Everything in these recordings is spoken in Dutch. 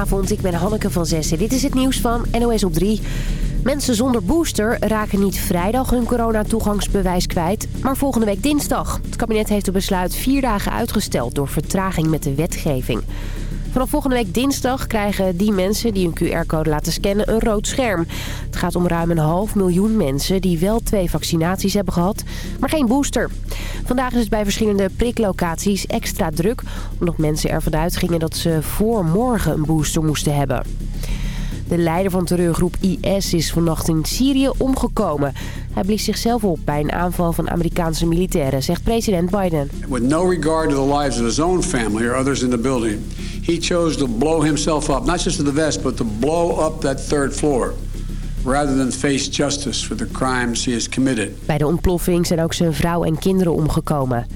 Goedenavond, ik ben Hanneke van Zessen. Dit is het nieuws van NOS op 3. Mensen zonder booster raken niet vrijdag hun coronatoegangsbewijs kwijt, maar volgende week dinsdag. Het kabinet heeft het besluit vier dagen uitgesteld door vertraging met de wetgeving. Vanaf volgende week dinsdag krijgen die mensen die een QR-code laten scannen een rood scherm. Het gaat om ruim een half miljoen mensen die wel twee vaccinaties hebben gehad, maar geen booster. Vandaag is het bij verschillende priklocaties extra druk... omdat mensen ervan uitgingen dat ze voor morgen een booster moesten hebben. De leider van terreurgroep IS is vannacht in Syrië omgekomen. Hij blies zichzelf op bij een aanval van Amerikaanse militairen, zegt president Biden. With no regard to the lives of his own family or others in the building, he chose to blow himself up, not just to the vest, but to blow up that third floor. Rather than face justice for the crimes he has committed. Bij de ontploffing zijn ook zijn vrouw en kinderen omgekomen.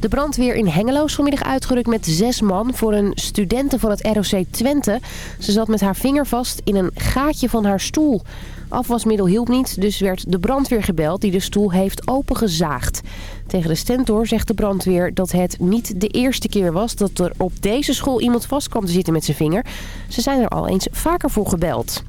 De brandweer in Hengelo is vanmiddag uitgerukt met zes man voor een studente van het ROC Twente. Ze zat met haar vinger vast in een gaatje van haar stoel. Afwasmiddel hielp niet, dus werd de brandweer gebeld die de stoel heeft opengezaagd. Tegen de stentor zegt de brandweer dat het niet de eerste keer was dat er op deze school iemand vast kwam te zitten met zijn vinger. Ze zijn er al eens vaker voor gebeld.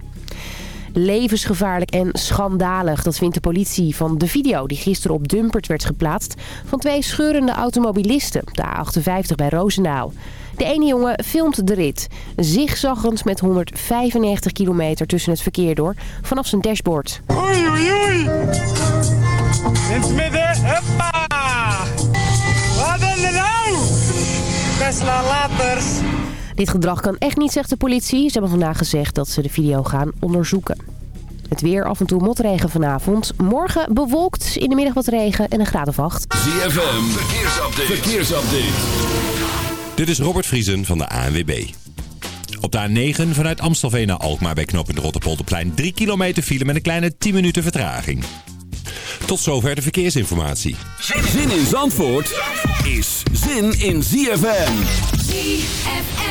Levensgevaarlijk en schandalig, dat vindt de politie van de video die gisteren op Dumpert werd geplaatst van twee scheurende automobilisten, de A58 bij Roosendaal. De ene jongen filmt de rit, zigzaggend met 195 kilometer tussen het verkeer door, vanaf zijn dashboard. Oei, oei. In het midden, hoppa. Wat dan nou? Tesla laters. Dit gedrag kan echt niet, zegt de politie. Ze hebben vandaag gezegd dat ze de video gaan onderzoeken. Het weer, af en toe motregen vanavond. Morgen bewolkt, in de middag wat regen en een graad of acht. ZFM, verkeersupdate. verkeersupdate. Dit is Robert Vriesen van de ANWB. Op de A9 vanuit Amstelveen naar Alkmaar bij knooppunt Rotterpolderplein 3 kilometer file met een kleine 10 minuten vertraging. Tot zover de verkeersinformatie. Zin in Zandvoort is zin in ZFM. ZFM.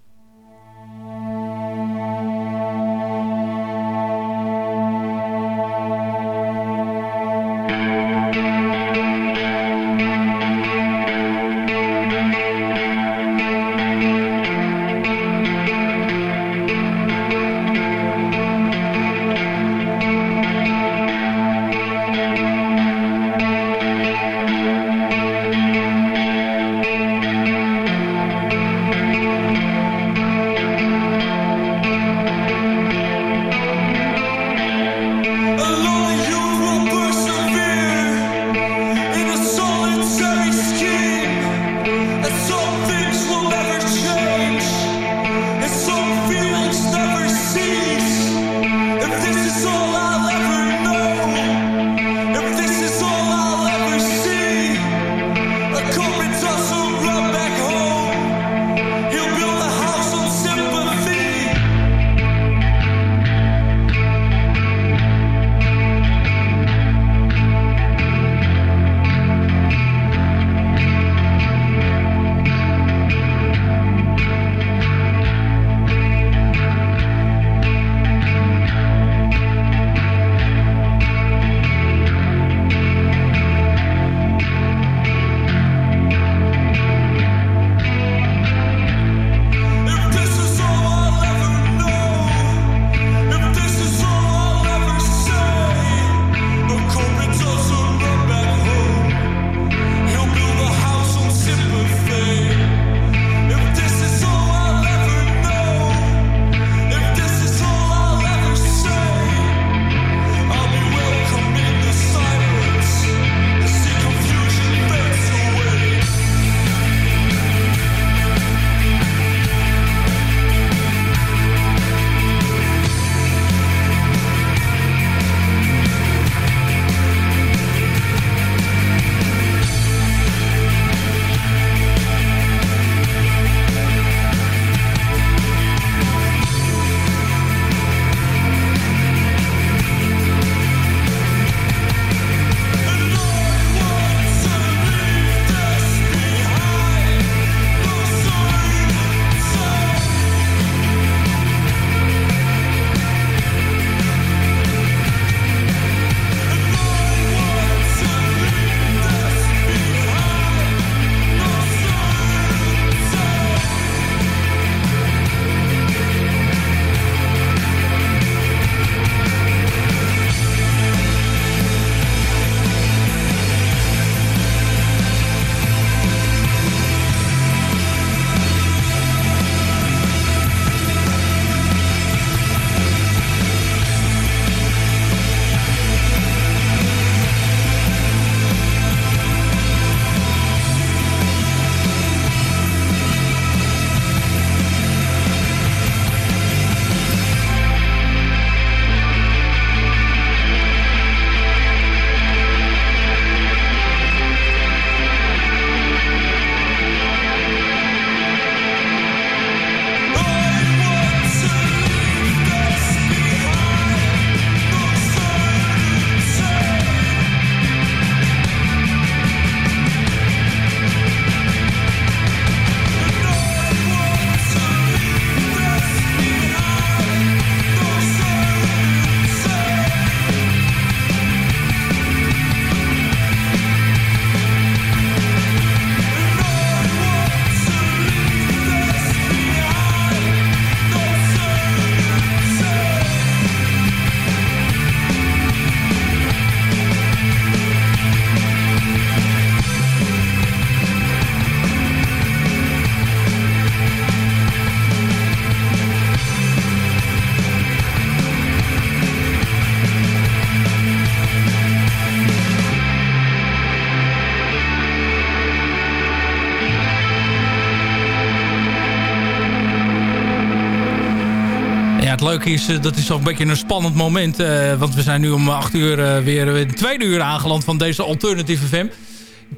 Is, uh, dat is toch een beetje een spannend moment. Uh, want we zijn nu om acht uur uh, weer een tweede uur aangeland van deze Alternative FM.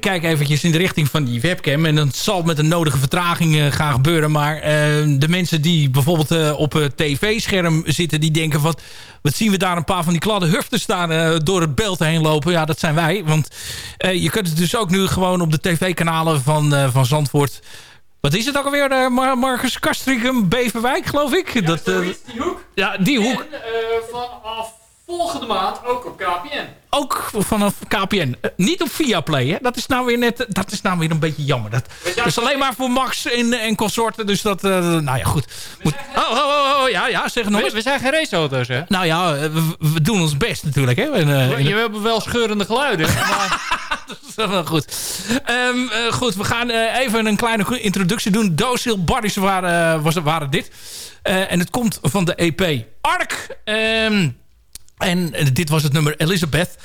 Kijk eventjes in de richting van die webcam. En dat zal met een nodige vertraging gaan gebeuren. Maar de mensen die bijvoorbeeld op het tv-scherm zitten... die denken van... wat zien we daar een paar van die kladde huften staan... door het beeld heen lopen. Ja, dat zijn wij. Want je kunt het dus ook nu gewoon op de tv-kanalen van, van Zandvoort wat is het ook alweer, uh, Marcus Kastrikum, Beverwijk, geloof ik? Ja, dat, uh, die hoek. Ja, die hoek. En uh, vanaf volgende maand ook op KPN. Ook vanaf KPN. Uh, niet op Viaplay, hè? Dat is nou weer net, dat is nou weer een beetje jammer. Dat, dat is alleen maar voor Max en, en consorten, dus dat, nou ja, goed. Moet, oh, oh, oh, oh, ja, ja, zeg nog we, we, zijn geen raceauto's, hè? Nou ja, we, we, doen ons best natuurlijk, hè? En, we, je hebt wel scheurende geluiden, maar... goed. Um, goed, we gaan uh, even een kleine introductie doen. Docile Buddies waren, was, waren dit. En het komt van de EP Ark. Um, en dit was het nummer Elizabeth.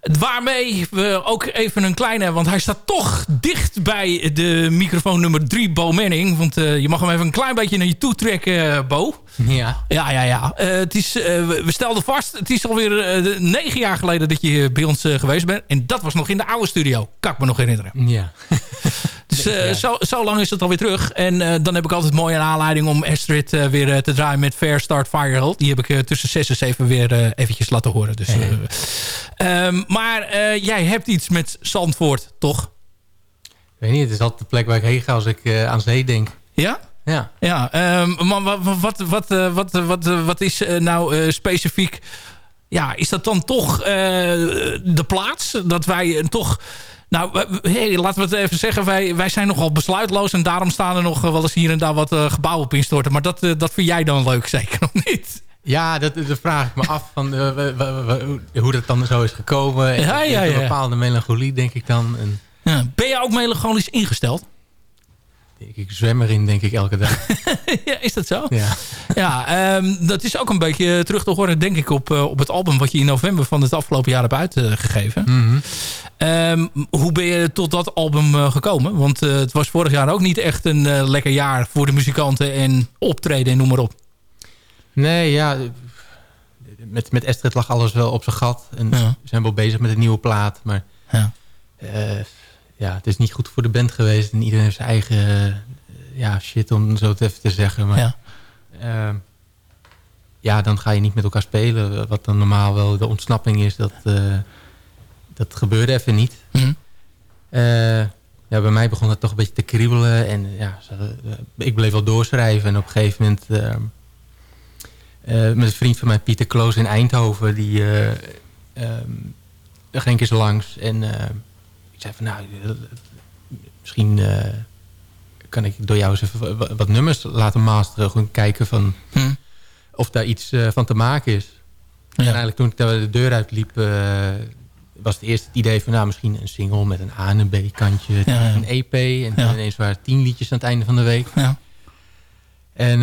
Waarmee we ook even een kleine... Want hij staat toch dicht bij de microfoon nummer 3, Bo Manning. Want uh, je mag hem even een klein beetje naar je toe trekken, Bo. Ja. Ja, ja, ja. Uh, het is, uh, we stelden vast, het is alweer negen jaar geleden dat je bij ons geweest bent. En dat was nog in de oude studio. Kan ik me nog herinneren. Ja. Dus uh, zo, zo, lang is het alweer terug. En uh, dan heb ik altijd mooie aanleiding om Astrid uh, weer te draaien met Fair Start Fireheld. Die heb ik tussen 6 en 7 weer eventjes laten horen. Dus, um, maar jij hebt iets met Zandvoort, toch? Ik weet niet, het is altijd de plek waar ik heen ga als ik aan zee denk. Ja? Ja. ja um, maar wat, wat, wat, wat, wat, wat is nou specifiek... Ja, is dat dan toch de plaats dat wij toch nou, hey, laten we het even zeggen. Wij, wij zijn nogal besluitloos. En daarom staan er nog wel eens hier en daar wat uh, gebouwen op instorten. Maar dat, uh, dat vind jij dan leuk, zeker of niet? Ja, dat, dat vraag ik me af. Van, uh, hoe dat dan zo is gekomen. Ja, ja, ja. Een bepaalde melancholie, denk ik dan. En... Ben je ook melancholisch ingesteld? Ik zwem erin, denk ik, elke dag. ja, is dat zo? Ja. ja um, dat is ook een beetje terug te horen, denk ik, op, uh, op het album... wat je in november van het afgelopen jaar hebt uitgegeven. Mm -hmm. um, hoe ben je tot dat album uh, gekomen? Want uh, het was vorig jaar ook niet echt een lekker jaar voor de muzikanten... en optreden en noem maar op. Nee, ja... Met, met Estrid lag alles wel op zijn gat. En ja. we zijn wel bezig met een nieuwe plaat. Maar ja ja, het is niet goed voor de band geweest. En iedereen heeft zijn eigen uh, ja, shit, om zo het even te zeggen. Maar, ja. Uh, ja, dan ga je niet met elkaar spelen. Wat dan normaal wel de ontsnapping is. Dat, uh, dat gebeurde even niet. Mm. ja, bij mij begon het toch een beetje te kriebelen. En ja, ik bleef wel doorschrijven. En op een gegeven moment... met een vriend van mij, Pieter Kloos in Eindhoven... die um, ging ik eens langs. En ik zei van nou, misschien uh, kan ik door jou eens even wat nummers laten masteren. Gewoon kijken van hm. of daar iets uh, van te maken is. Ja. En eigenlijk toen ik daar de deur uitliep... Uh, was het eerst het idee van nou, misschien een single met een A en een B kantje. Ja, ja. Een EP. En ja. ineens waren tien liedjes aan het einde van de week. Ja. En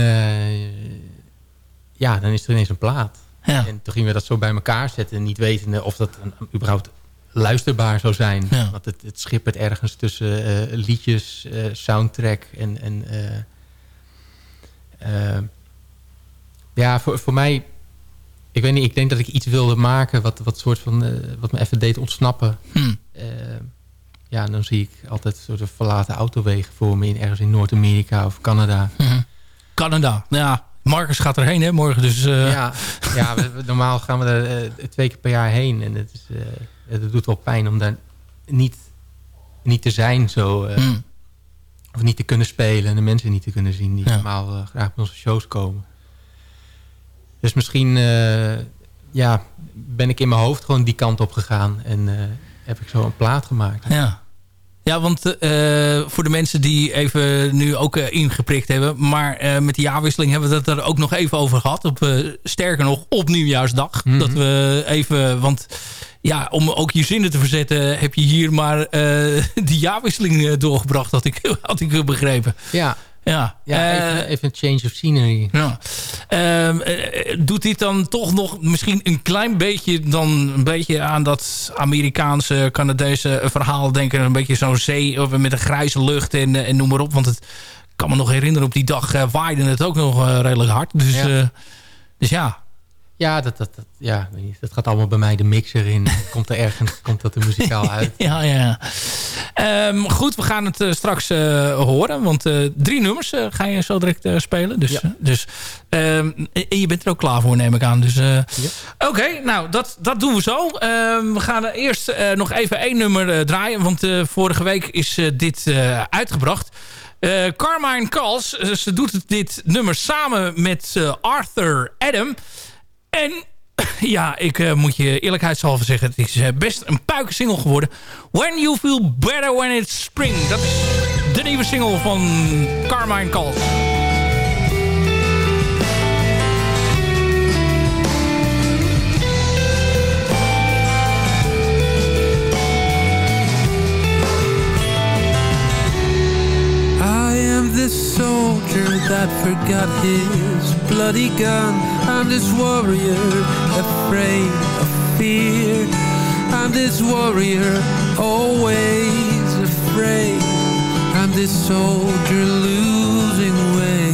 ja, dan is er ineens een plaat. En toen gingen we dat zo bij elkaar zetten. Niet wetende of dat een, überhaupt luisterbaar zou zijn. Ja. Want het, het schippert ergens tussen uh, liedjes, uh, soundtrack en... en uh, ja, voor, voor mij... Ik weet niet, ik denk dat ik iets wilde maken... wat, wat, soort van, wat me even deed ontsnappen. Hm. ja, dan zie ik altijd soort van verlaten autowegen voor me... In, ergens in Noord-Amerika of Canada. Hm. Canada, ja. Marcus gaat erheen, hè, morgen. Dus, Ja, ja we, normaal gaan we er twee keer per jaar heen. En het is het doet wel pijn om daar niet, niet te zijn zo. Uh, mm. Of niet te kunnen spelen en de mensen niet te kunnen zien die ja. normaal uh, graag bij onze shows komen. Dus misschien uh, ja, ben ik in mijn hoofd gewoon die kant op gegaan en heb ik zo een plaat gemaakt. Ja. Ja, want uh, voor de mensen die even nu ook uh, ingeprikt hebben... maar uh, met die jaarwisseling hebben we het er ook nog even over gehad. Op, sterker nog, op nieuwjaarsdag. Mhm. Dat we even... Want ja, om ook je zinnen te verzetten... heb je hier maar die jaarwisseling doorgebracht, had ik, had ik begrepen. Ja, ja, ja even, uh, even, een change of scenery. Ja. Uh, doet dit dan toch nog misschien een klein beetje... dan een beetje aan dat Amerikaanse, Canadese verhaal denken? Een beetje zo'n zee met een grijze lucht en, en noem maar op. Want het kan me nog herinneren, op die dag waaide het ook nog redelijk hard. Dus, ja. Dus ja, Ja, dat, dat, dat, ja, ik weet niet, dat gaat allemaal bij mij de mixer in. komt er ergens komt dat er muzikaal uit. ja, ja. Ehm, goed, we gaan het eh, straks eh, horen. Want eh, drie nummers ga je zo direct spelen. Dus, Ja. dus, ehm, en je bent er ook klaar voor, neem ik aan. Dus, Oké, nou, dat, dat doen we zo. Ehm, we gaan er eerst nog even één nummer draaien. Want vorige week is dit uitgebracht. Carmine eh, ze doet dit nummer samen met Arthur Adam. En ja, ik eh, moet je eerlijkheidshalve zeggen... het is eh, best een puikensingle geworden. When You Feel Better When It's Spring. Dat is de nieuwe single van Carmine Calls. I am this soldier that forgot his bloody gun. I'm this warrior afraid of fear. I'm this warrior always afraid. I'm this soldier losing weight.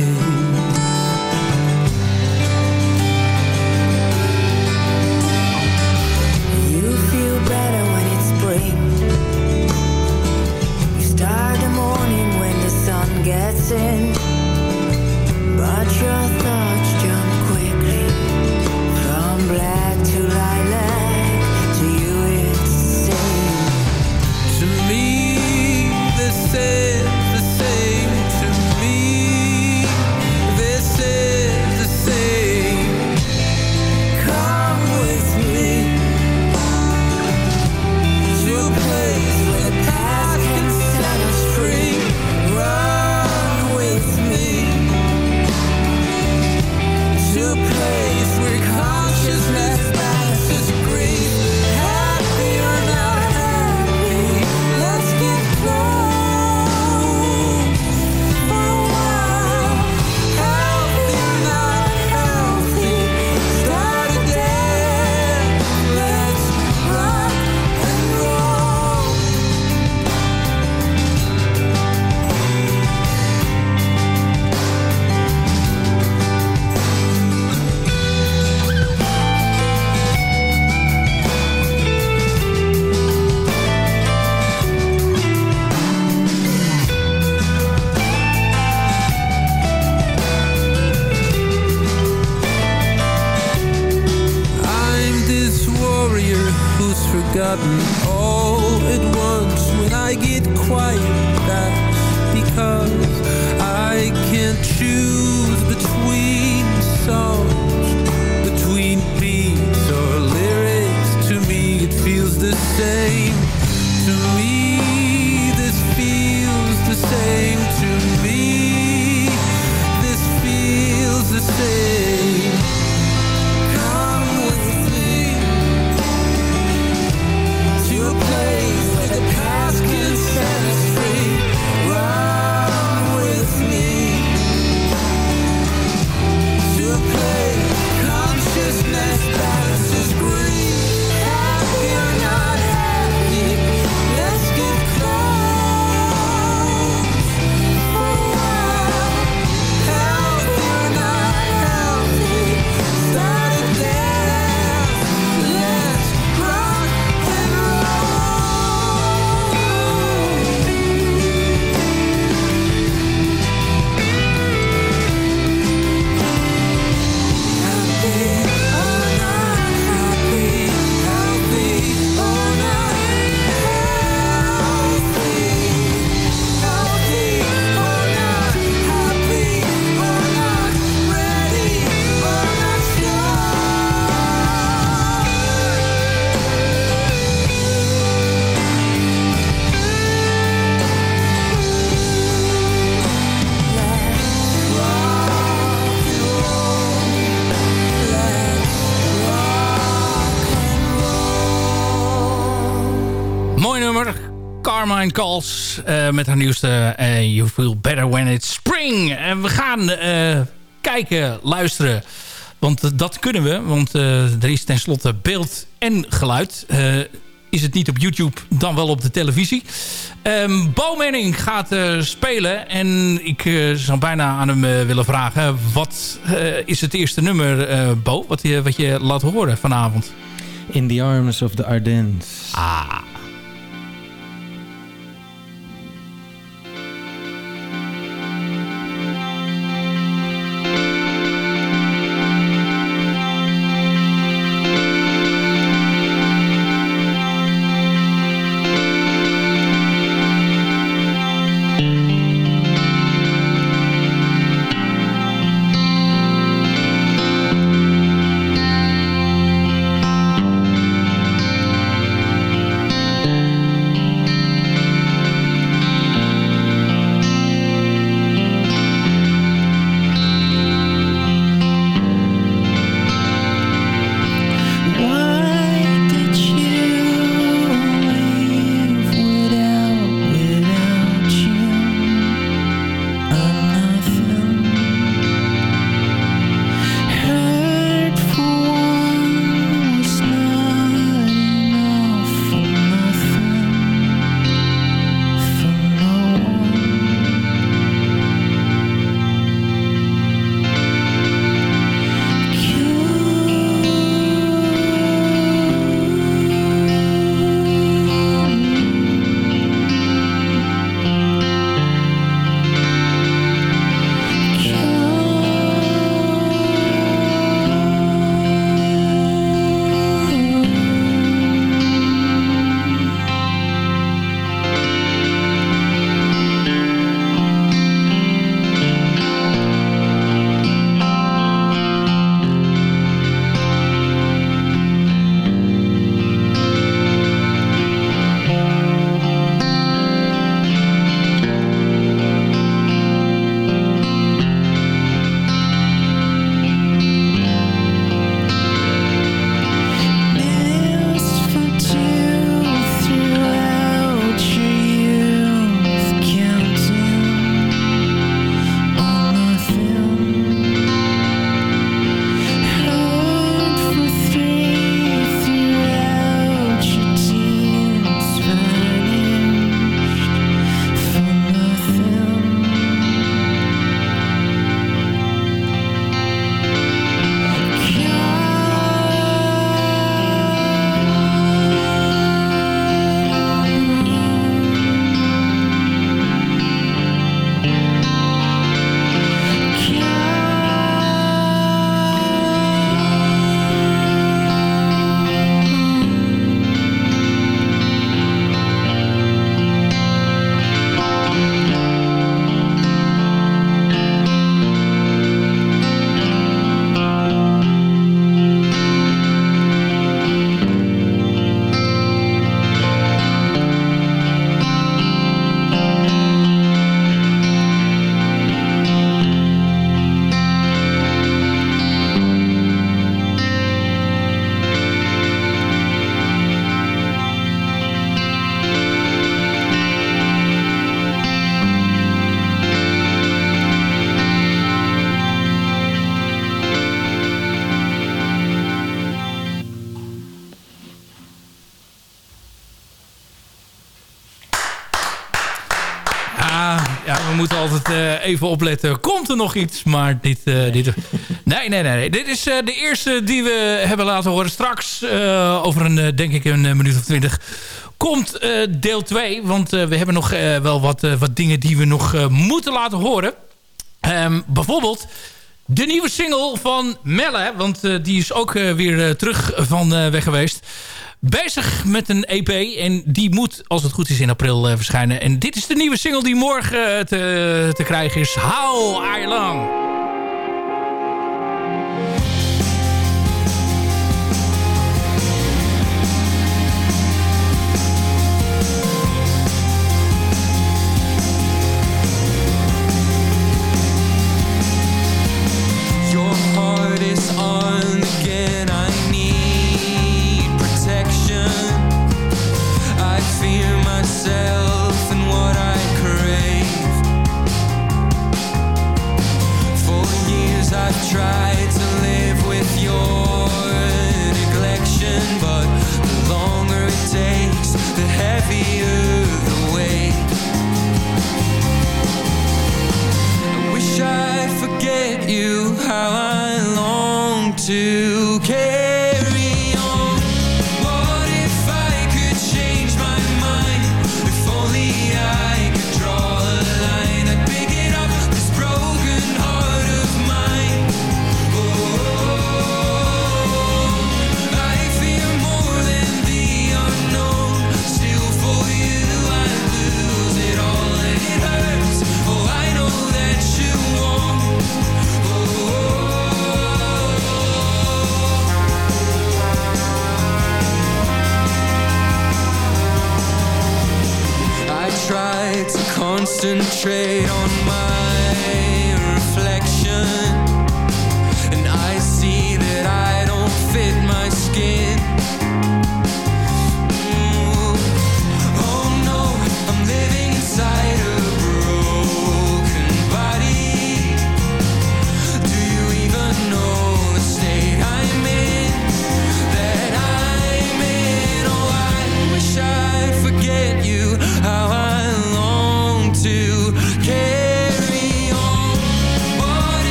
Met haar nieuwste eh, You Feel Better When It's Spring. En we gaan eh, kijken, luisteren. Want eh, dat kunnen we. Want eh, er is tenslotte beeld en geluid. Eh, is het niet op YouTube, dan wel op de televisie. Ehm Bo Manning gaat eh, spelen. En ik eh, zou bijna aan hem eh, willen vragen... wat eh, is het eerste nummer, eh, Bo, wat je, wat je laat horen vanavond? In the Arms of the Ardennes. Ah. Even opletten. Komt er nog iets? Maar dit... eh, dit nee, nee, nee, nee. Dit is eh, de eerste die we hebben laten horen. Straks, eh, over een, denk ik een minuut of twintig... komt deel 2. Want we hebben nog wel wat, wat dingen die we nog moeten laten horen. Ehm, bijvoorbeeld de nieuwe single van Melle. Want die is ook weer terug van weg geweest. Bezig met een EP. En die moet, als het goed is, in april eh, verschijnen. En dit is de nieuwe single die morgen eh, te, te krijgen is. How I Long.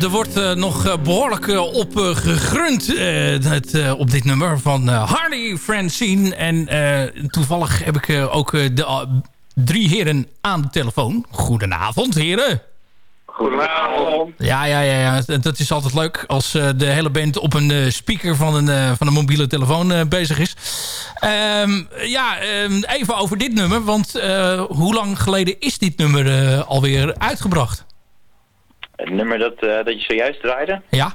Er wordt eh, nog eh, behoorlijk eh, op eh, gegrund eh, het, eh, op dit nummer van eh, Hardy Francine. En eh, toevallig heb ik eh, ook eh, de eh, drie heren aan de telefoon. Goedenavond, heren. Goedenavond. Ja, ja, ja, ja. Dat- is altijd leuk als eh, de hele band op een eh, speaker van een, eh, van een mobiele telefoon eh, bezig is. Ehm, ja, ehm, even over dit nummer. Want eh, hoe lang geleden is dit nummer eh, alweer uitgebracht? Het nummer dat, eh, dat je zojuist draaide? Ja.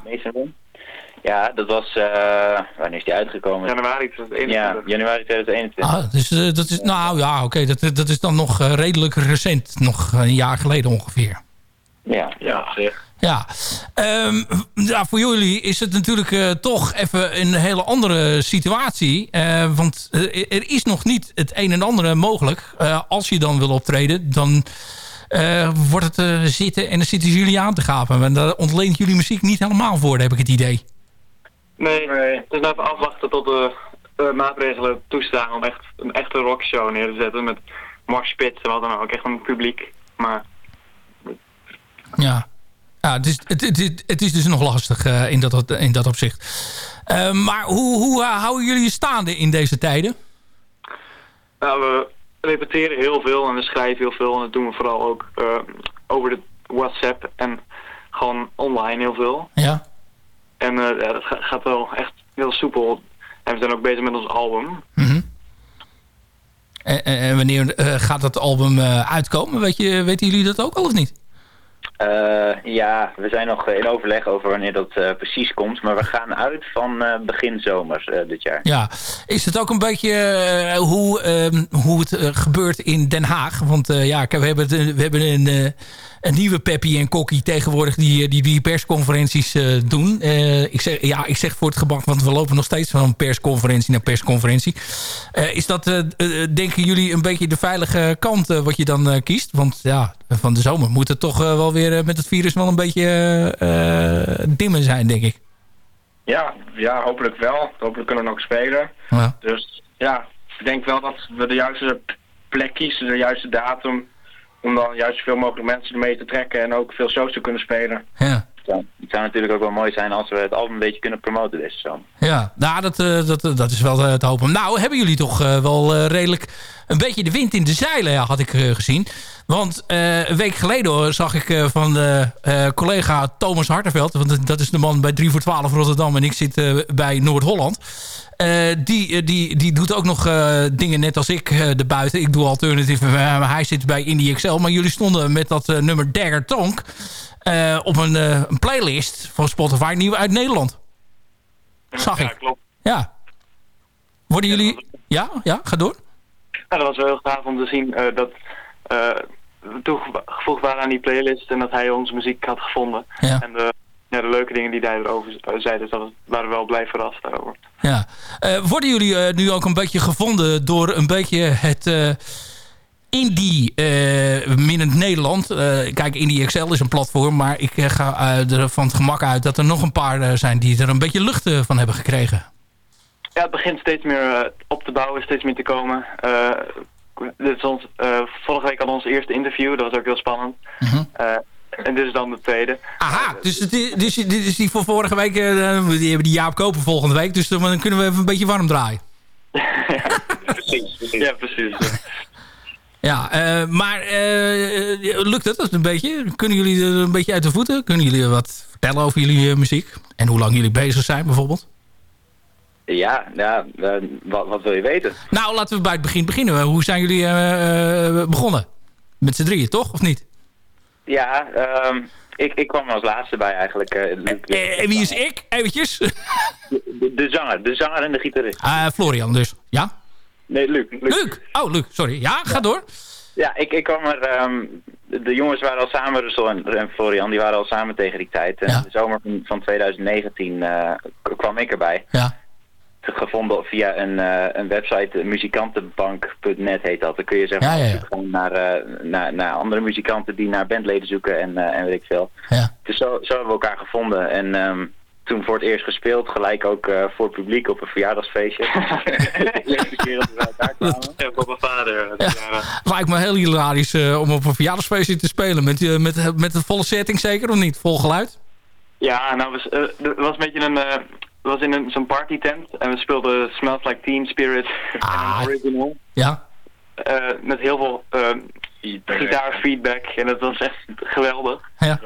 Ja, dat was... eh, wanneer is die uitgekomen? Januari 2021. Ja, januari 2021. Ah, dus, eh, dat is, nou ja, oké, dat, dat is dan nog eh, redelijk recent. Nog een jaar geleden ongeveer. Ja, ja. Ja, Ehm, ja voor jullie is het natuurlijk eh, toch even een hele andere situatie. Eh, want er is nog niet het een en ander mogelijk. Eh, als je dan wil optreden, dan eh, wordt het eh, zitten en dan zitten jullie aan te gapen. En daar ontleent jullie muziek niet helemaal voor, heb ik het idee. Nee, het is nou even afwachten tot de maatregelen toestaan om echt een echte rockshow neer te zetten met Max Spitz en wat dan ook. Echt een publiek. Maar Ja, ja het, is, het, het, het is dus nog lastig eh, in, dat, in dat opzicht. Maar hoe, hoe houden jullie je staande in deze tijden? nou, we repeteren heel veel en we schrijven heel veel. En dat doen we vooral ook eh, over de WhatsApp en gewoon online heel veel. Ja. En eh, ja, dat ga- gaat wel echt heel soepel. En we zijn ook bezig met ons album. Mhm. En, en- en wanneer eh, gaat dat album uitkomen? Weet je, weten jullie dat ook al of niet? Eh, ja, we zijn nog in overleg over wanneer dat eh, precies komt. Maar we gaan uit van eh, begin zomer dit jaar. Ja, is het ook een beetje hoe, ehm, hoe het gebeurt in Den Haag? Want ja, we hebben, we hebben een, een nieuwe Peppy en Kokkie tegenwoordig die, eh, die, die persconferenties eh, doen. Eh, ik, zeg, ja, ik zeg voor het gebak, want we lopen nog steeds van persconferentie naar persconferentie. Is dat, denken jullie, een beetje de veilige kant wat je dan kiest? Want ja, van de zomer moet het toch wel weer met het virus wel een beetje dimmen zijn, denk ik. Ja, ja, hopelijk wel. Hopelijk kunnen we nog spelen. Ja. Dus ja, ik denk wel dat we de juiste plek kiezen, de juiste datum. Om dan juist zoveel mogelijk mensen ermee te trekken en ook veel shows te kunnen spelen. Ja. Ja, het zou natuurlijk ook wel mooi zijn als we het album een beetje kunnen promoten deze zomer. Ja, nou, dat, eh, dat, dat is wel eh, te hopen. Nou, hebben jullie toch eh, wel eh, redelijk een beetje de wind in de zeilen, ja, had ik eh, gezien. Want eh, een week geleden hoor, zag ik eh, van de eh, collega Thomas Hartenveld... want dat- dat is de man bij 3 voor 12 Rotterdam en ik zit eh, bij Noord-Holland... Eh, die, eh, die, die doet ook nog eh, dingen net als ik uh, erbuiten. Ik doe alternatief, maar hij zit bij Indie XL. Maar jullie stonden met dat nummer Dagger Tonk... Op een, een, playlist van Spotify, nieuw uit Nederland. Zag ik. Ja, klopt. Ja. Worden jullie... Ja, ja, ga door. Dat was wel heel gaaf om te zien dat we toegevoegd waren aan die playlist... en dat hij onze muziek had gevonden. Ja. En de, ja, de leuke dingen die hij erover zei, dus dat waren we wel blij verrast daarover. Ja. worden jullie nu ook een beetje gevonden door een beetje het indie uh, minnend Nederland. Uh, kijk, Indie Excel is een platform, maar ik uh, ga er van het gemak uit dat er nog een paar zijn die er een beetje lucht van hebben gekregen. Ja, het begint steeds meer op te bouwen, steeds meer te komen. dit is ons, vorige week al ons eerste interview, dat was ook heel spannend. Mhm. -huh. En dit is dan de tweede. Aha, dus dit is, dit is die voor vorige week, die hebben die Jaap Koper volgende week, dus dan kunnen we even een beetje warm draaien. ja, precies, precies. Ja, precies. Ja, uh, maar uh, lukt het dat een beetje? Kunnen jullie er een beetje uit de voeten? Kunnen jullie wat vertellen over jullie uh, muziek? En hoe lang jullie bezig zijn bijvoorbeeld? Ja, ja wat, wat, wil je weten? Nou, laten we bij het begin beginnen. Hoe zijn jullie eh, begonnen? Met z'n drieën, toch? Of niet? Ja, um, ik, ik kwam als laatste bij eigenlijk. Eh, en wie is ik? Eventjes. De, de, zanger, de zanger en de gitarist. Ah, Florian dus, ja? Nee, Luc. Luc. Luc. Oh, Luc, sorry. Ja, ga ja. door. Ja, ik, ik kwam er... Um, de, jongens waren al samen, Russell en, en, Florian, die waren al samen tegen die tijd. En ja. de zomer van, van 2019 uh, kwam ik erbij. Ja. Gevonden via een, uh, een website, muzikantenbank.net heet dat. Dan kun je zeg maar ja, ja, gaan naar, uh, naar, naar andere muzikanten die naar bandleden zoeken en, en weet ik veel. Ja. Dus zo, zo hebben we elkaar gevonden. En um, toen voor het eerst gespeeld, gelijk ook uh, voor het publiek op een verjaardagsfeestje. de eerste keer dat we kwamen. Ja, op mijn vader. Lijkt me heel hilarisch uh, om op een verjaardagsfeestje te spelen. Met, uh, met, met de volle setting zeker, of niet? Vol geluid? Ja, nou, was, eh, het was een beetje een... eh, was in een, zo'n partytent en we speelden Smells Like Teen Spirit Ah. original. Ja. Eh, met heel veel eh, gitaarfeedback en dat was echt geweldig. Ja.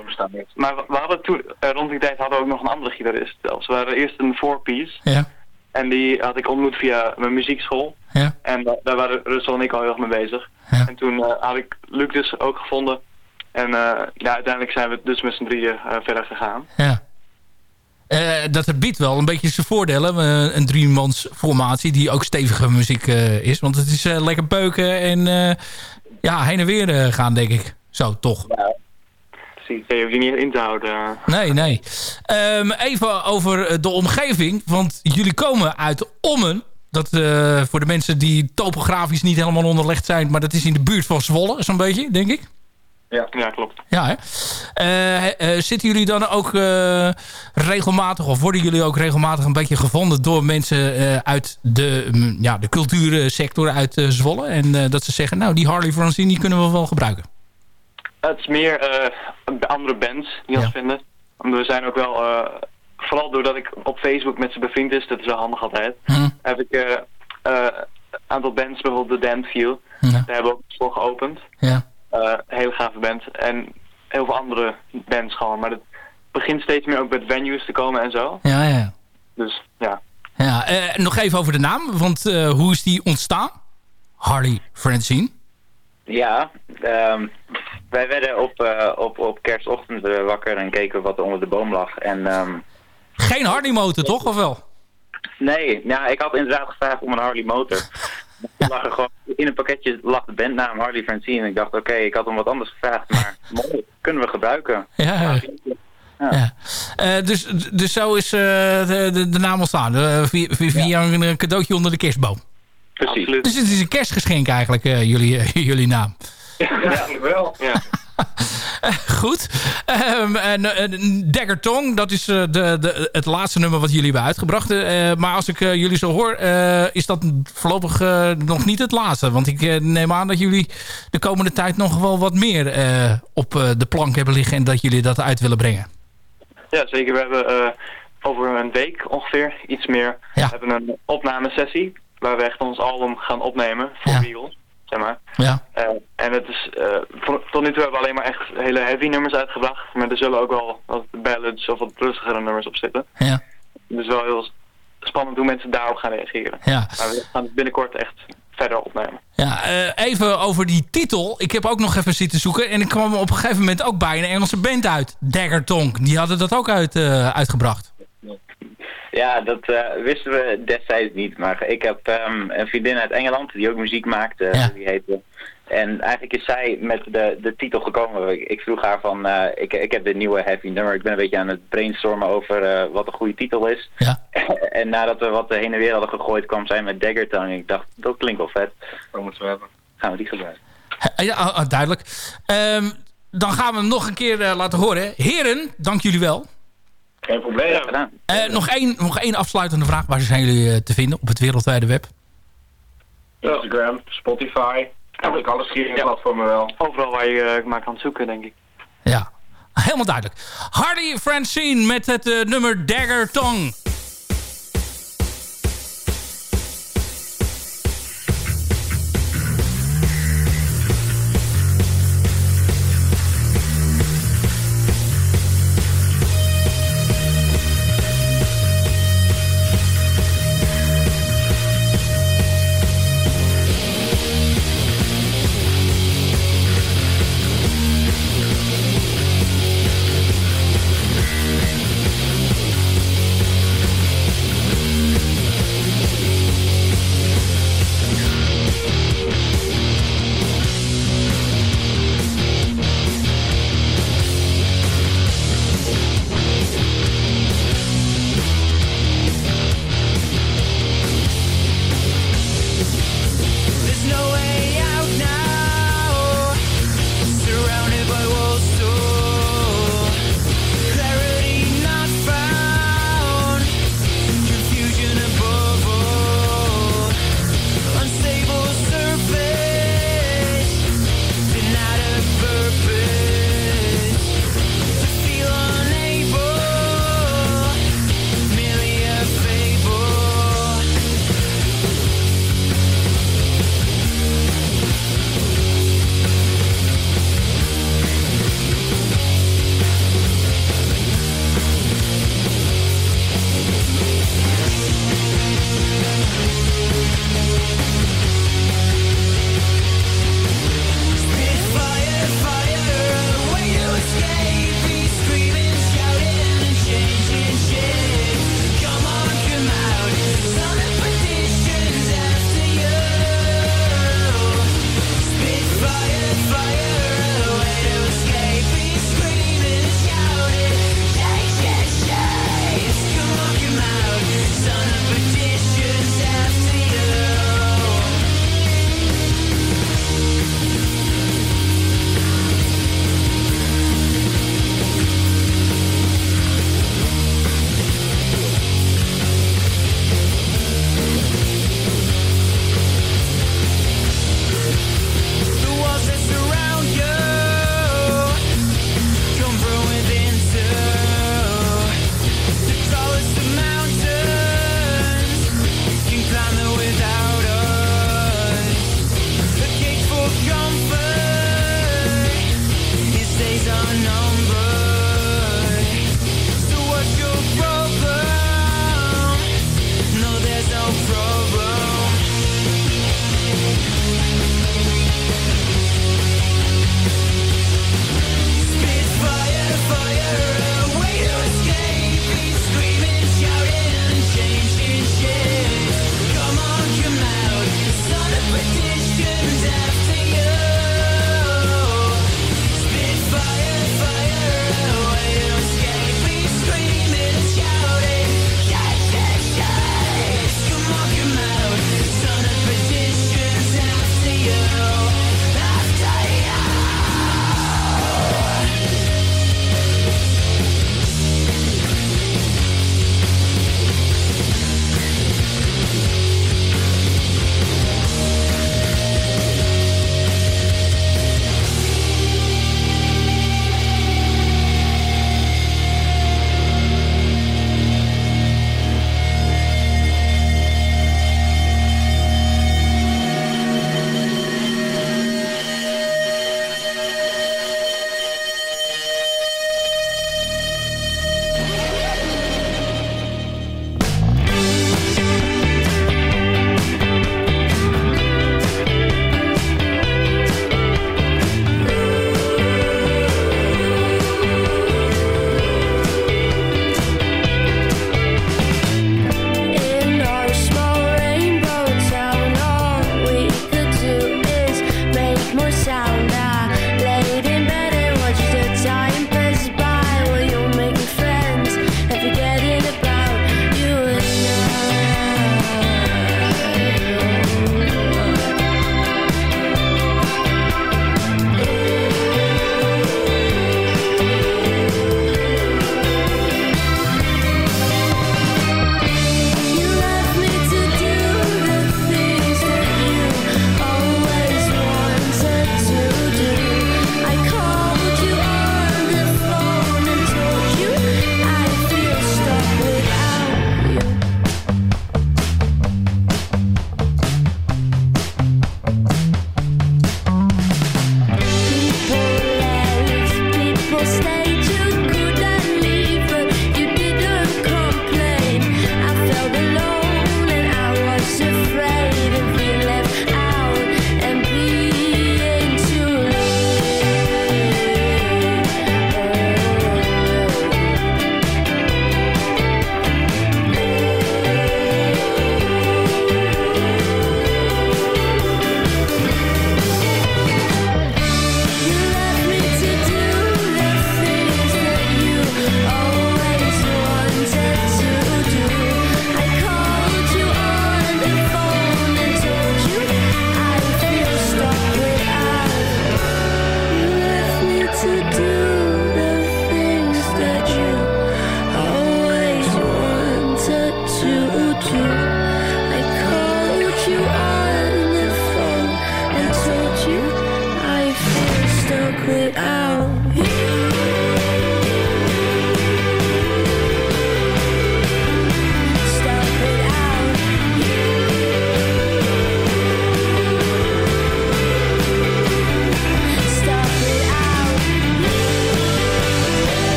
Maar we we hadden toen, eh, rond die tijd hadden we ook nog een andere gitarist zelfs. We waren eerst een four-piece Ja. en die had ik ontmoet via mijn muziekschool. Ja. En da- daar waren Russell en ik al heel erg mee bezig. En toen eh, had ik Luc dus ook gevonden. En eh, ja, uiteindelijk zijn we dus met z'n drieën verder gegaan. Ja. Eh, dat biedt wel een beetje zijn voordelen. eh, een driemans formatie die ook stevige muziek eh, is. Want het is lekker beuken en ja, heen en weer gaan, denk ik. Zo, toch? Precies, je hoeft je niet in te houden. Nee, nee. Ehm, even over de omgeving. Want jullie komen uit Ommen. Dat voor de mensen die topografisch niet helemaal onderlegd zijn. Maar dat is in de buurt van Zwolle, zo'n beetje, denk ik. Ja, ja klopt. Ja, hè? Eh, eh, zitten jullie dan ook eh, regelmatig, of worden jullie ook regelmatig een beetje gevonden door mensen uit de, mm, ja, de cultuursector uit Zwolle? En dat ze zeggen, nou, die Harley Francine die kunnen we wel gebruiken. Het is meer andere bands die ons vinden. Want we zijn ook wel, vooral doordat ik op Facebook met ze bevriend is, dat is wel handig altijd, heb ik een aantal bands, bijvoorbeeld The Damned Few, daar hebben we ook voor geopend. Ja. Eh, hele gave band. En heel veel andere bands gewoon. Maar het begint steeds meer ook met venues te komen en zo. Ja, ja. Dus ja. ja eh, nog even over de naam, want eh, hoe is die ontstaan? Harley Francine. Ja, ehm, wij werden op, eh, op, op kerstochtend eh, wakker en keken wat er onder de boom lag. En ehm, Geen Harley motor, toch? Of wel? nee, ja, ik had inderdaad gevraagd om een Harley motor. Toen lag er gewoon, in een pakketje lag de bandnaam Harley Francine. En ik dacht, oké, ik had om wat anders gevraagd, maar mooi, kunnen we gebruiken. Ja, ja. Eh, dus, dus zo is eh, de, de, de naam ontstaan. Eh, via een cadeautje onder de kerstboom. Precies. Dus het is een kerstgeschenk eigenlijk, eh, jullie, jullie naam. Ja, wel. Ja. Goed. Ehm, en Dagger Tong, dat is eh, de, de, het laatste nummer wat jullie hebben uitgebracht. Eh, maar als ik jullie zo hoor, is dat voorlopig nog niet het laatste. Want ik neem aan dat jullie de komende tijd nog wel wat meer op de plank hebben liggen... en dat jullie dat uit willen brengen. Ja, zeker. We hebben over een week ongeveer iets meer we hebben een opnamesessie waar we echt ons album gaan opnemen voor Beagle, zeg maar. Ja. Eh, en het is, eh, voor- tot nu toe hebben we alleen maar echt hele heavy nummers uitgebracht, maar er zullen ook wel wat ballads of wat rustigere nummers op zitten. Ja. Dus wel heel spannend hoe mensen daarop gaan reageren. Ja. Maar we gaan het binnenkort echt verder opnemen. Ja, eh, even over die titel. Ik heb ook nog even zitten zoeken. En ik kwam op een gegeven moment ook bij een Engelse band uit. Dagger Tongue. Die hadden dat ook uit, uitgebracht. Ja, dat eh, wisten we destijds niet. Maar ik heb ehm, een vriendin uit Engeland die ook muziek maakte. Die heette. En eigenlijk is zij met de, de titel gekomen. Ik, ik vroeg haar van, eh, ik, ik heb dit nieuwe heavy nummer. Ik ben een beetje aan het brainstormen over eh, wat een goede titel is. Ja. en nadat we wat heen en weer hadden gegooid, kwam zij met Dagger Tongue. Ik dacht, dat klinkt wel vet. Dat moeten we hebben. Gaan we die gebruiken. Ja, ah, ah, duidelijk. Ehm, dan gaan we hem nog een keer laten horen. Heren, dank jullie wel. Geen probleem. gedaan. Eh, nog, één, nog één afsluitende vraag. Waar zijn jullie eh, te vinden op het wereldwijde web? Instagram, Spotify, eigenlijk alle streamingplatformen wel. Overal waar je eh, maar kan zoeken, denk ik. Ja, helemaal duidelijk. Hardy Francine met het nummer Dagger Tongue.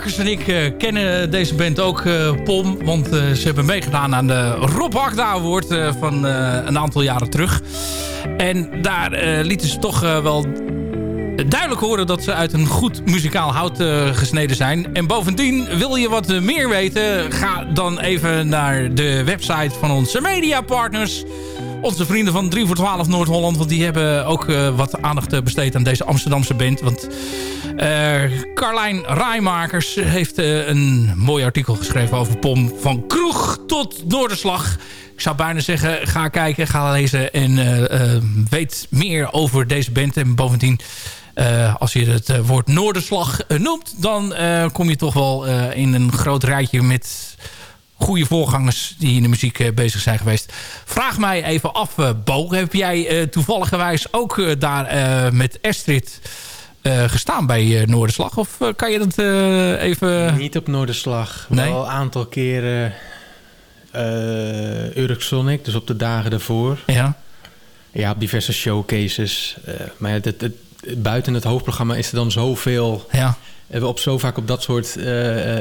En ik eh, kennen deze band ook, eh, POM. Want eh, ze hebben meegedaan aan de Rob Agda Award van een aantal jaren terug. En daar lieten ze toch wel duidelijk horen dat ze uit een goed muzikaal hout gesneden zijn. En bovendien, wil je wat meer weten... ga dan even naar de website van onze mediapartners... Onze vrienden van 3 voor 12 Noord-Holland. Want die hebben ook wat aandacht besteed aan deze Amsterdamse band. Want Carlijn Rijmakers heeft eh, een mooi artikel geschreven over POM. Van kroeg tot Noorderslag. Ik zou bijna zeggen, ga kijken, ga lezen en eh, eh, weet meer over deze band. En bovendien, eh, als je het eh, woord Noorderslag eh, noemt... dan eh, kom je toch wel eh, in een groot rijtje met goede voorgangers die in de muziek eh, bezig zijn geweest. Vraag mij even af, eh, Bo. Heb jij eh toevalligerwijs ook eh, daar eh, met Astrid eh, gestaan bij eh, Noorderslag? Of eh, kan je dat even... Niet op Noorderslag. Nee? Wel een aantal keren Sonic, dus op de dagen daarvoor. Ja. Ja, op diverse showcases. Maar het, het, het- buiten het hoofdprogramma is er dan zoveel... Ja. Hebben we op zo vaak op dat soort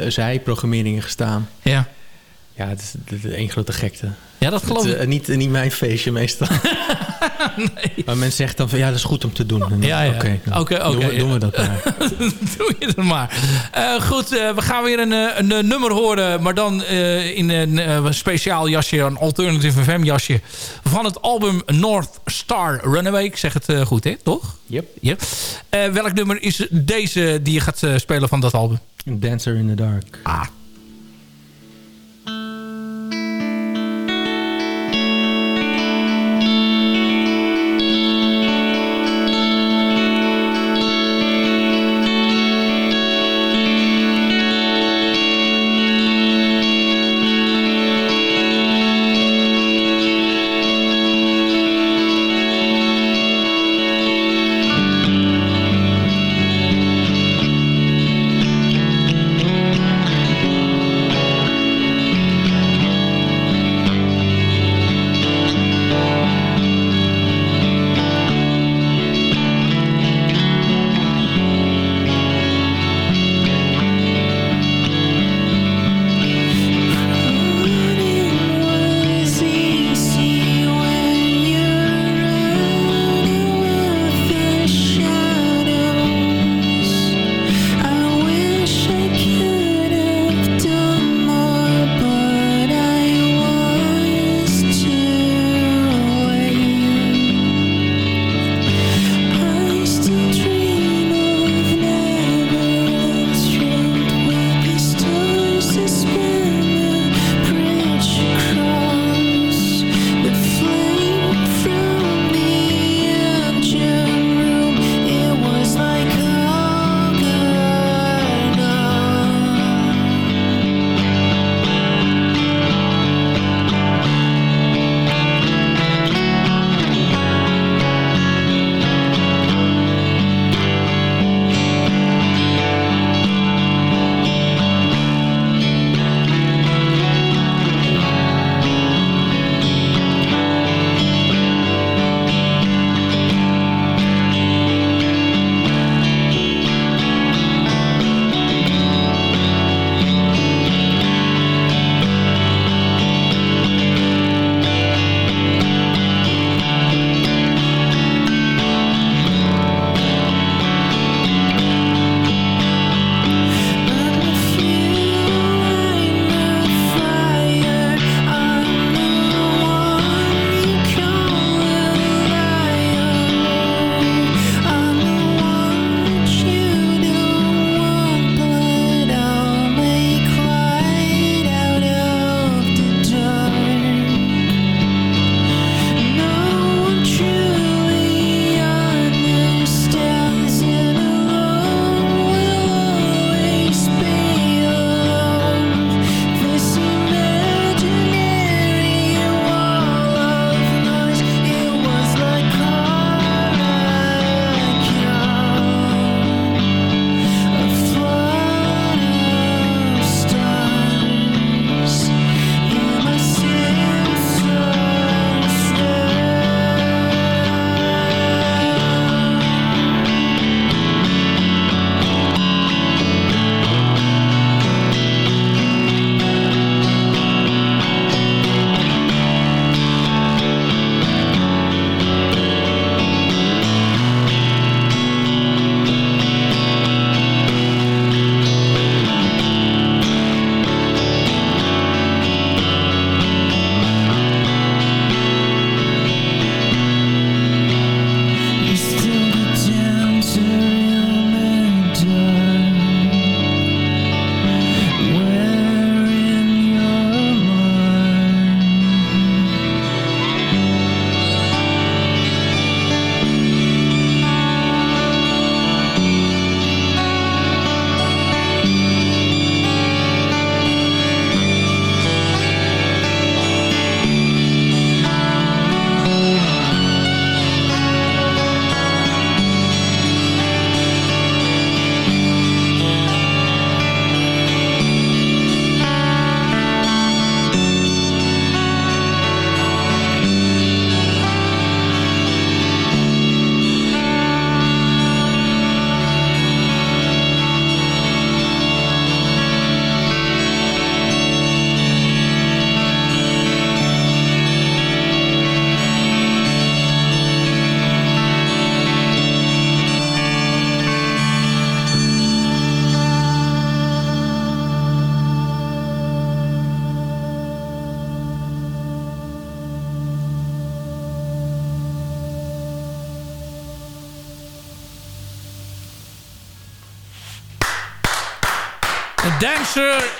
zijprogrammeringen gestaan. Ja. Ja, het is, het is één grote gekte. Ja, dat geloof Het, ik. eh, niet, niet mijn feestje meestal. Maar men zegt dan van ja, dat is goed om te doen. Dan, Ja, ja. Oké, nou, Oké, oké. doen, we, doen we dat maar. Doe je het maar. Eh, goed, eh, we gaan weer een, eh, een, eh, nummer horen. Maar dan eh, in een eh, speciaal jasje. Een Alternative FM jasje. Van het album North Star Runaway. Ik zeg het eh, goed, hè? Toch? Yep. Yep. Eh, welk nummer is deze die je gaat eh, spelen van dat album? Dancer in the Dark. Ah.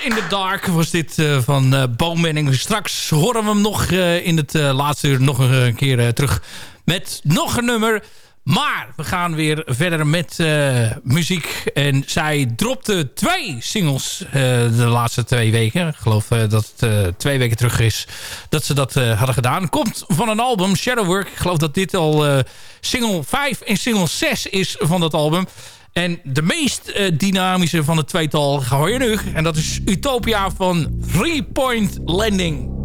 In the Dark was dit uh, van uh, Bo Manning. Straks horen we hem nog uh, in het laatste uur nog een keer terug met nog een nummer. Maar we gaan weer verder met muziek. En zij dropte twee singles de laatste twee weken. Ik geloof dat het twee weken terug is dat ze dat hadden gedaan. Komt van een album, Shadowwork. Ik geloof dat dit al single 5 en single 6 is van dat album. En de meest uh, dynamische van het tweetal hoor je nu. En dat is Utopia van Three Point Landing.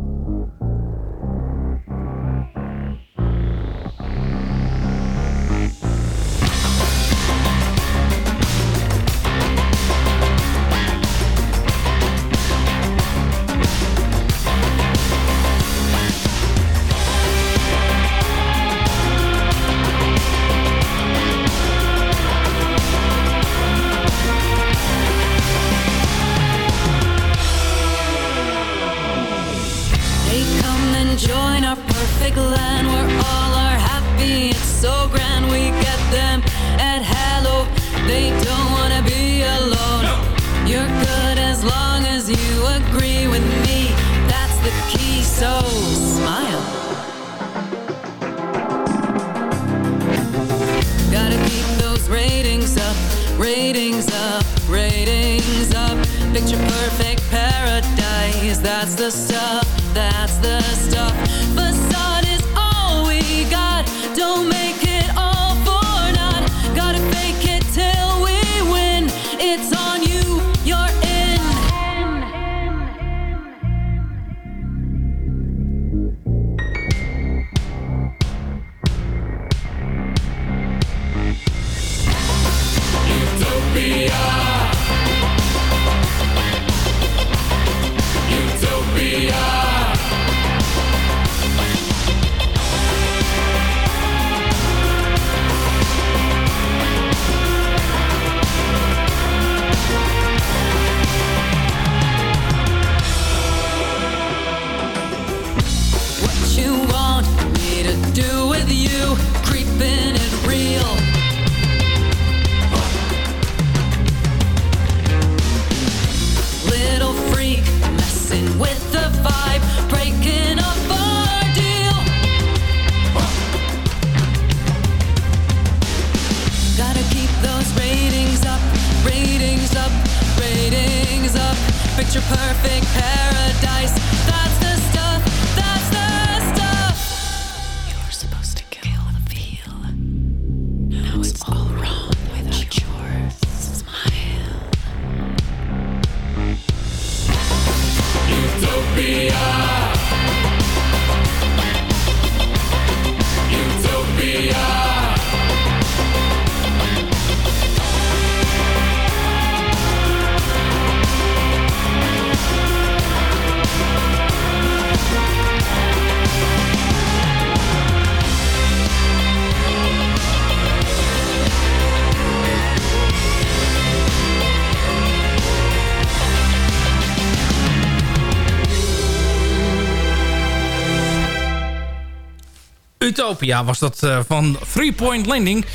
Utopia was dat eh, van Three Point Landing.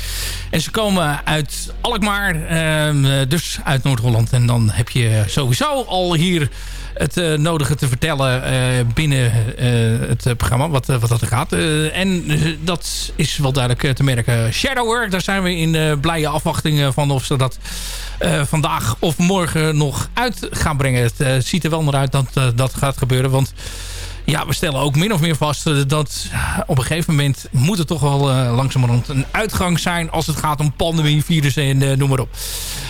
En ze komen uit Alkmaar, ehm, eh, dus uit Noord-Holland. En dan heb je sowieso al hier het eh, nodige te vertellen binnen het programma. Wat, wat dat er gaat. En dat is wel duidelijk te merken. Shadowwork, daar zijn we in blije afwachting eh, van of ze dat vandaag of morgen nog uit gaan brengen. Het ziet er wel naar uit dat dat gaat gebeuren. Want ja, we stellen ook min of meer vast eh, dat eh, op een gegeven moment moet er toch wel eh, langzamerhand een uitgang zijn als het gaat om pandemie, virussen en noem maar op.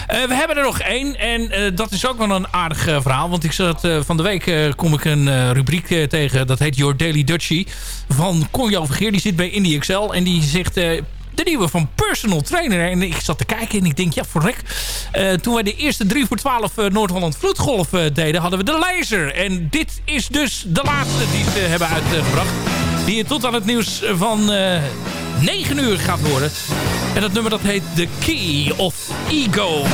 We hebben er nog één en dat is ook wel een aardig verhaal. Want ik zat van de week kom ik een rubriek tegen, dat heet Your Daily Dutchie van Conjo Vergeer. Die zit bij Indie en die zegt... de nieuwe van personal trainer. En ik zat te kijken en ik denk, ja, verrek. Eh toen wij de eerste 3 voor 12 eh, Noord-Holland Vloedgolf eh, deden, hadden we de laser. En dit is dus de laatste die ze hebben uitgebracht. Die je tot aan het nieuws van eh 9 uur gaat horen. En dat nummer dat heet The Key of Ego.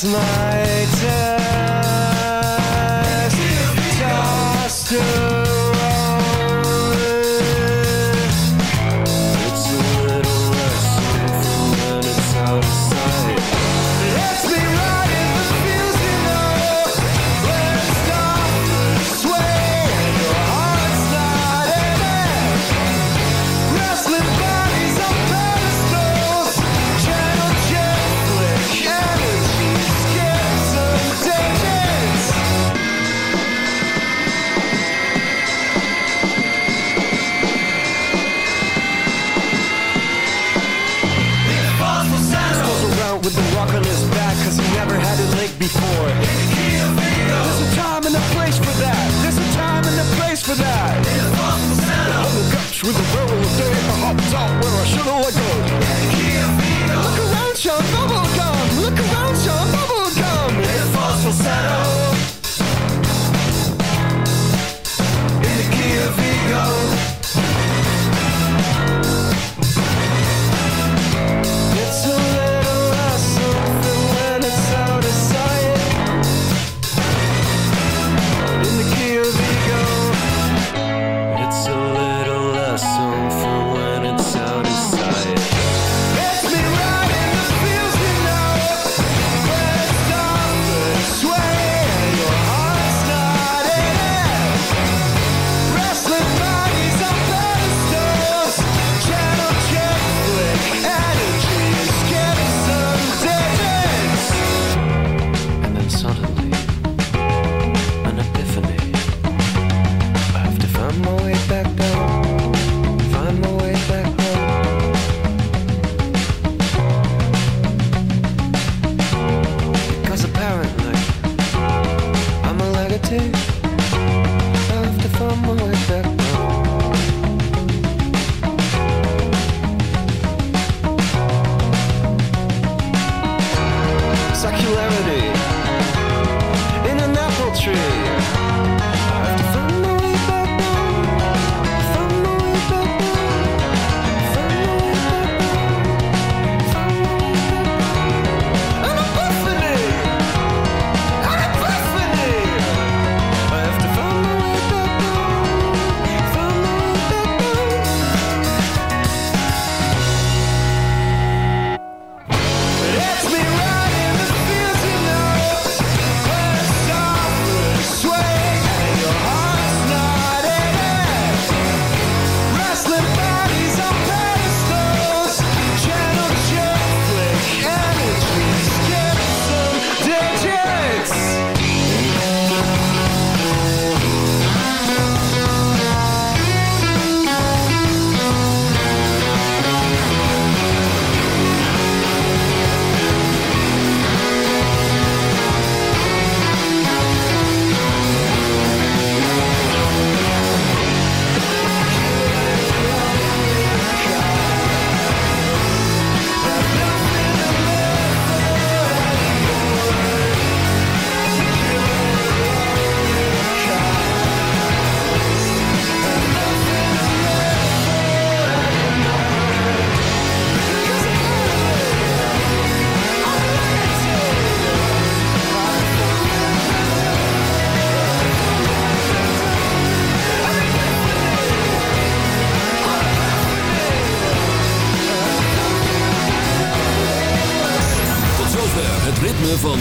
smile